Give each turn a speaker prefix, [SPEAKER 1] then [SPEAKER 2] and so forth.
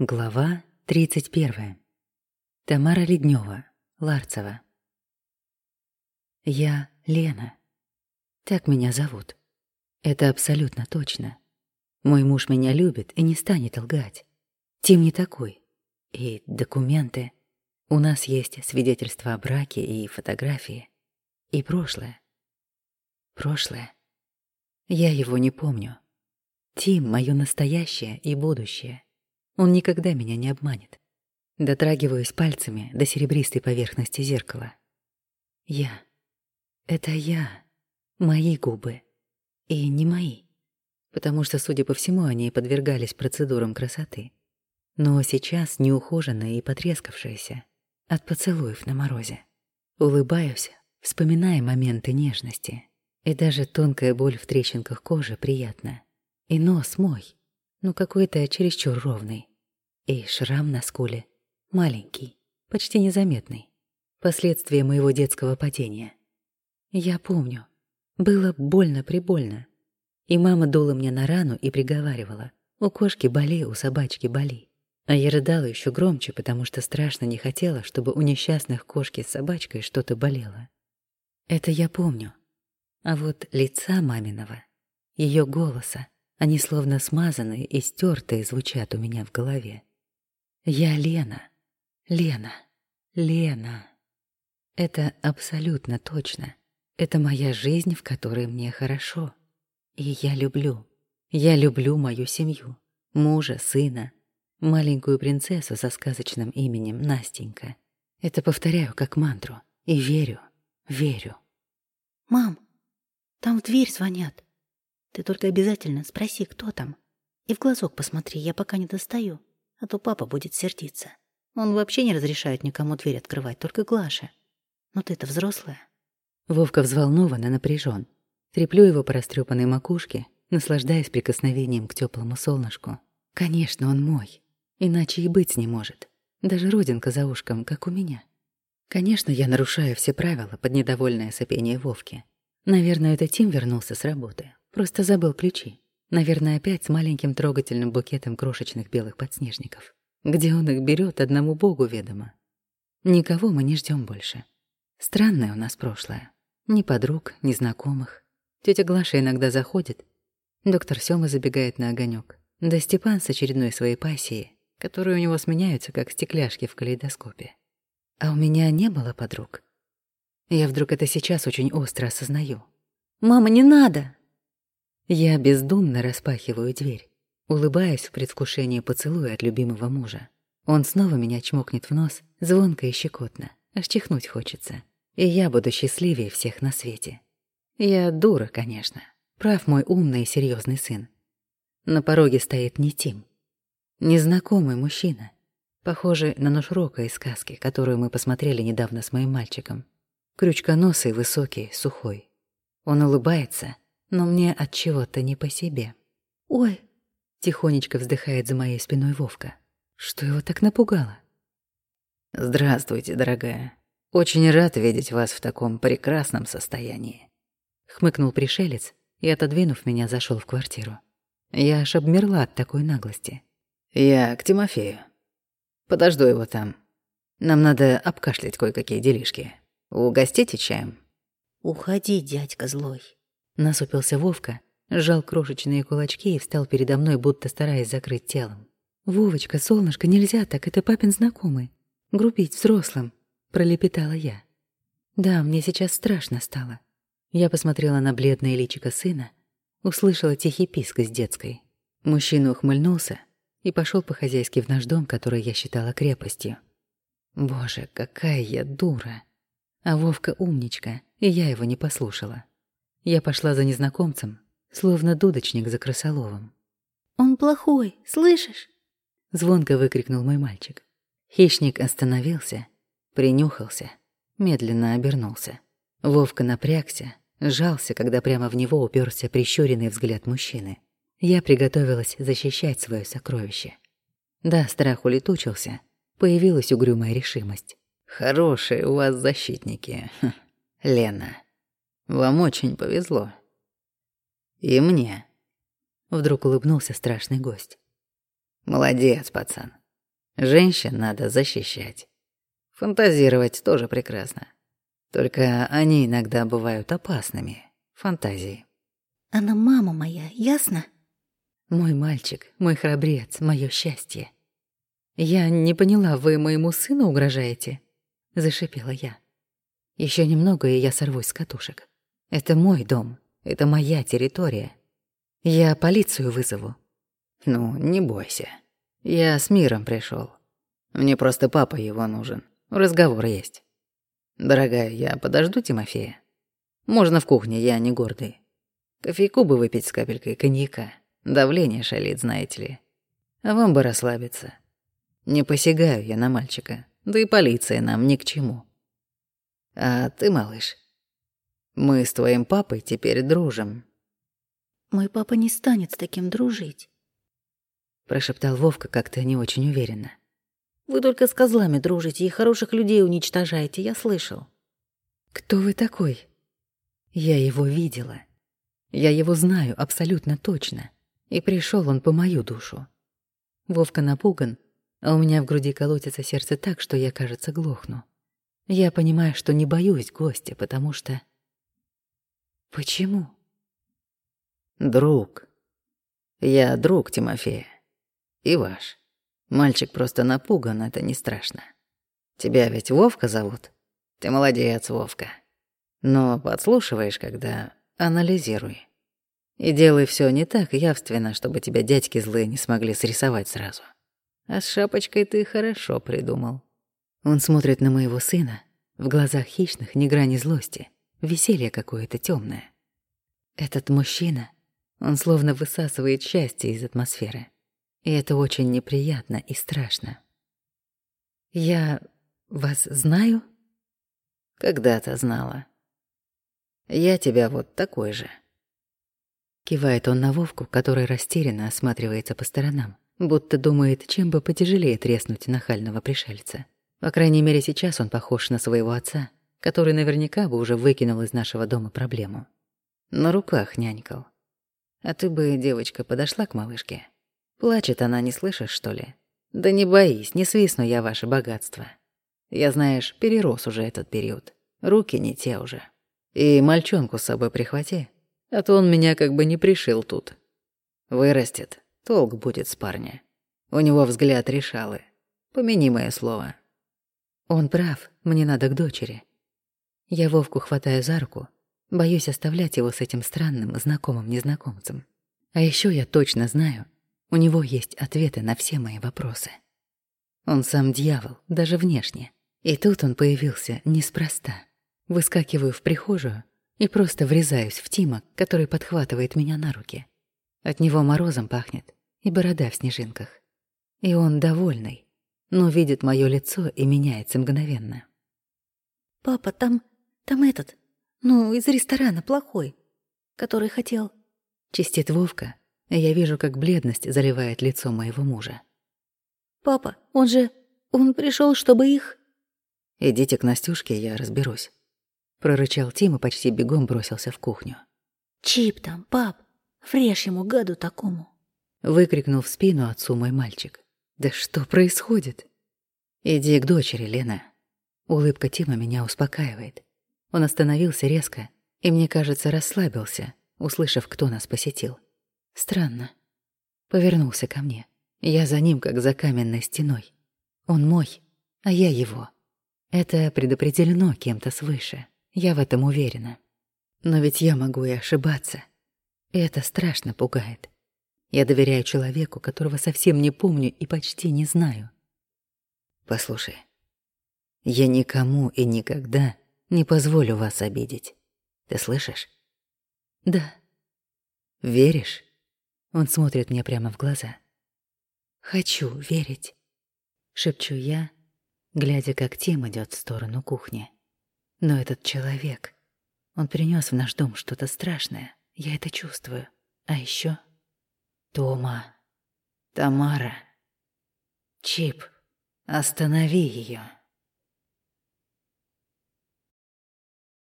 [SPEAKER 1] Глава 31. Тамара Леднева, Ларцева. Я Лена. Так меня зовут. Это абсолютно точно. Мой муж меня любит и не станет лгать. Тим не такой. И документы. У нас есть свидетельства о браке и фотографии. И прошлое. Прошлое. Я его не помню. Тим — моё настоящее и будущее. Он никогда меня не обманет. Дотрагиваюсь пальцами до серебристой поверхности зеркала. Я. Это я. Мои губы. И не мои. Потому что, судя по всему, они подвергались процедурам красоты. Но сейчас неухоженные и потрескавшиеся. От поцелуев на морозе. Улыбаюсь, вспоминая моменты нежности. И даже тонкая боль в трещинках кожи приятна. И нос мой но какой-то чересчур ровный. И шрам на скуле. Маленький, почти незаметный. Последствия моего детского падения. Я помню. Было больно-прибольно. И мама дула мне на рану и приговаривала. У кошки боли, у собачки боли. А я рыдала еще громче, потому что страшно не хотела, чтобы у несчастных кошки с собачкой что-то болело. Это я помню. А вот лица маминого, ее голоса, они словно смазанные и стертые звучат у меня в голове. Я Лена. Лена. Лена. Это абсолютно точно. Это моя жизнь, в которой мне хорошо. И я люблю. Я люблю мою семью. Мужа, сына. Маленькую принцессу со сказочным именем Настенька. Это повторяю как мантру. И верю, верю.
[SPEAKER 2] «Мам, там в дверь звонят», ты только обязательно спроси, кто там. И в глазок посмотри, я пока не достаю, а то папа будет сердиться. Он вообще не разрешает никому дверь открывать, только Глаше. Но ты-то взрослая.
[SPEAKER 1] Вовка взволнован и напряжен. Треплю его по растрепанной макушке, наслаждаясь прикосновением к теплому солнышку. Конечно, он мой. Иначе и быть не может. Даже родинка за ушком, как у меня. Конечно, я нарушаю все правила под недовольное сопение Вовки. Наверное, это Тим вернулся с работы. Просто забыл ключи. Наверное, опять с маленьким трогательным букетом крошечных белых подснежников. Где он их берет, одному богу ведомо. Никого мы не ждем больше. Странное у нас прошлое. Ни подруг, ни знакомых. Тетя Глаша иногда заходит. Доктор Сёма забегает на огонек. Да Степан с очередной своей пассией, которые у него сменяются, как стекляшки в калейдоскопе. А у меня не было подруг. Я вдруг это сейчас очень остро осознаю.
[SPEAKER 2] «Мама, не надо!»
[SPEAKER 1] Я бездумно распахиваю дверь, улыбаясь в предвкушении поцелуя от любимого мужа. Он снова меня чмокнет в нос, звонко и щекотно, аж чихнуть хочется. И я буду счастливее всех на свете. Я дура, конечно. Прав мой умный и серьезный сын. На пороге стоит не Тим. Незнакомый мужчина, похожий на Нушрока из сказки, которую мы посмотрели недавно с моим мальчиком. Крючконосый, высокий, сухой. Он улыбается — но мне от чего-то не по себе.
[SPEAKER 2] «Ой!»
[SPEAKER 1] — тихонечко вздыхает за моей спиной Вовка. Что его так напугало?
[SPEAKER 3] «Здравствуйте, дорогая. Очень рад видеть вас в таком прекрасном состоянии».
[SPEAKER 1] Хмыкнул пришелец и, отодвинув меня, зашел в квартиру. Я аж обмерла от такой наглости.
[SPEAKER 3] «Я к Тимофею. Подожду его там. Нам надо обкашлять кое-какие делишки. Угостите чаем?»
[SPEAKER 2] «Уходи, дядька злой»,
[SPEAKER 1] Насупился Вовка, сжал крошечные кулачки и встал передо мной, будто стараясь закрыть телом. «Вовочка, солнышко, нельзя так, это папин знакомый. Грубить взрослым», — пролепетала я. «Да, мне сейчас страшно стало». Я посмотрела на бледное личико сына, услышала тихий писк из детской. Мужчина ухмыльнулся и пошел по-хозяйски в наш дом, который я считала крепостью. Боже, какая я дура. А Вовка умничка, и я его не послушала. Я пошла за незнакомцем, словно дудочник за крысоловом.
[SPEAKER 2] «Он плохой, слышишь?»
[SPEAKER 1] Звонко выкрикнул мой мальчик. Хищник остановился, принюхался, медленно обернулся. Вовка напрягся, сжался, когда прямо в него уперся прищуренный взгляд мужчины. Я приготовилась защищать свое сокровище. Да, страх улетучился, появилась угрюмая решимость.
[SPEAKER 3] «Хорошие у вас защитники, Лена», вам очень повезло. И мне.
[SPEAKER 1] Вдруг улыбнулся страшный гость.
[SPEAKER 3] Молодец, пацан. Женщин надо защищать. Фантазировать тоже прекрасно. Только они иногда бывают опасными. Фантазии.
[SPEAKER 2] Она мама моя, ясно?
[SPEAKER 1] Мой мальчик, мой храбрец, мое счастье. Я не поняла, вы моему сыну угрожаете? Зашипела я. Еще немного, и я сорвусь с катушек. Это мой дом, это моя территория. Я полицию вызову.
[SPEAKER 3] Ну, не бойся. Я с миром пришел. Мне просто папа его нужен. Разговор есть. Дорогая, я подожду Тимофея. Можно в кухне, я не гордый. Кофейку бы выпить с капелькой коньяка. Давление шалит, знаете ли. А вам бы расслабиться. Не посягаю я на мальчика, да и полиция нам ни к чему. А ты, малыш, мы с твоим папой теперь дружим.
[SPEAKER 2] Мой папа не станет с таким дружить.
[SPEAKER 1] Прошептал Вовка как-то не очень уверенно.
[SPEAKER 2] Вы только с козлами дружите и хороших людей уничтожаете, я слышал.
[SPEAKER 1] Кто вы такой? Я его видела. Я его знаю абсолютно точно. И пришел он по мою душу. Вовка напуган, а у меня в груди колотится сердце так, что я, кажется, глохну. Я понимаю, что не боюсь гостя, потому что... Почему?
[SPEAKER 3] Друг. Я друг Тимофея. И ваш. Мальчик просто напуган, это не страшно. Тебя ведь Вовка зовут? Ты молодец, Вовка. Но подслушиваешь, когда анализируй. И делай все не так явственно, чтобы тебя дядьки злые не смогли срисовать сразу. А с шапочкой ты хорошо придумал.
[SPEAKER 1] Он смотрит на моего сына, в глазах хищных ни грани злости, веселье какое-то темное. Этот мужчина, он словно высасывает счастье из атмосферы. И это очень неприятно и страшно. «Я вас знаю?»
[SPEAKER 3] «Когда-то знала. Я тебя вот такой же».
[SPEAKER 1] Кивает он на Вовку, который растерянно осматривается по сторонам, будто думает, чем бы потяжелее треснуть нахального пришельца. По крайней мере, сейчас он похож на своего отца, который наверняка бы уже выкинул из нашего дома проблему. На руках нянькал. А ты бы, девочка, подошла к малышке. Плачет она, не слышишь, что ли? Да не боись, не свистну я ваше богатство. Я, знаешь, перерос уже этот период. Руки не те уже. И мальчонку с собой прихвати, а то он меня как бы не пришил тут. Вырастет, толк будет с парня. У него взгляд решалы. Помяни мое слово. Он прав, мне надо к дочери. Я Вовку хватаю за руку, боюсь оставлять его с этим странным, знакомым незнакомцем. А еще я точно знаю, у него есть ответы на все мои вопросы. Он сам дьявол, даже внешне. И тут он появился неспроста. Выскакиваю в прихожую и просто врезаюсь в Тима, который подхватывает меня на руки. От него морозом пахнет и борода в снежинках. И он довольный, но видит мое лицо и меняется мгновенно.
[SPEAKER 2] «Папа, там... там этот... ну, из ресторана плохой, который хотел...»
[SPEAKER 1] Чистит Вовка, и я вижу, как бледность заливает лицо моего мужа.
[SPEAKER 2] «Папа, он же... он пришел, чтобы их...»
[SPEAKER 1] «Идите к Настюшке, я разберусь», — прорычал Тим и почти бегом бросился в кухню.
[SPEAKER 2] «Чип там, пап, врежь ему гаду такому!»
[SPEAKER 1] Выкрикнул в спину отцу мой мальчик. «Да что происходит?» «Иди к дочери, Лена». Улыбка Тима меня успокаивает. Он остановился резко и, мне кажется, расслабился, услышав, кто нас посетил. Странно. Повернулся ко мне. Я за ним, как за каменной стеной. Он мой, а я его. Это предопределено кем-то свыше. Я в этом уверена. Но ведь я могу и ошибаться. И это страшно пугает. Я доверяю человеку, которого совсем не помню и почти не знаю. Послушай, я никому и никогда не позволю вас обидеть. Ты слышишь? Да. Веришь? Он смотрит мне прямо в глаза. «Хочу верить», — шепчу я, глядя, как Тим идет в сторону кухни. Но этот человек, он принес в наш дом что-то страшное, я это чувствую. А еще Тома, Тамара, Чип, останови ее.